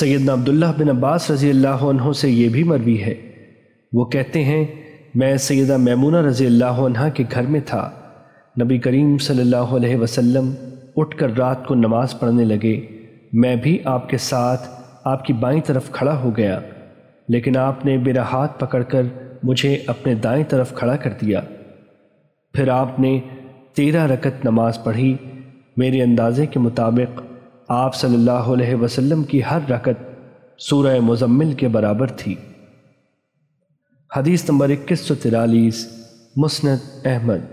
سیدنا عبداللہ بن عباس رضی اللہ عنہ سے یہ بھی مروی ہے۔ وہ کہتے ہیں، میں سیدہ میمونہ رضی اللہ عنہ کے گھر میں تھا۔ نبی کریم صلی اللہ علیہ وسلم اٹھ کر رات کو نماز پڑھنے لگے۔ میں بھی آپ کے ساتھ آپ کی بائیں طرف کھڑا ہو گیا۔ لیکن آپ نے میرا ہاتھ پکڑ کر مجھے اپنے دائیں طرف کھڑا کر دیا۔ پھر آپ نے تیرہ رکت نماز پڑھی۔ میرے اندازے کے مطابق آپ صلی اللہ علیہ وسلم کی ہر رکت سورہ مزمل کے برابر تھی۔ حدیث نمبر اکیس سو ترالیس مسند احمد۔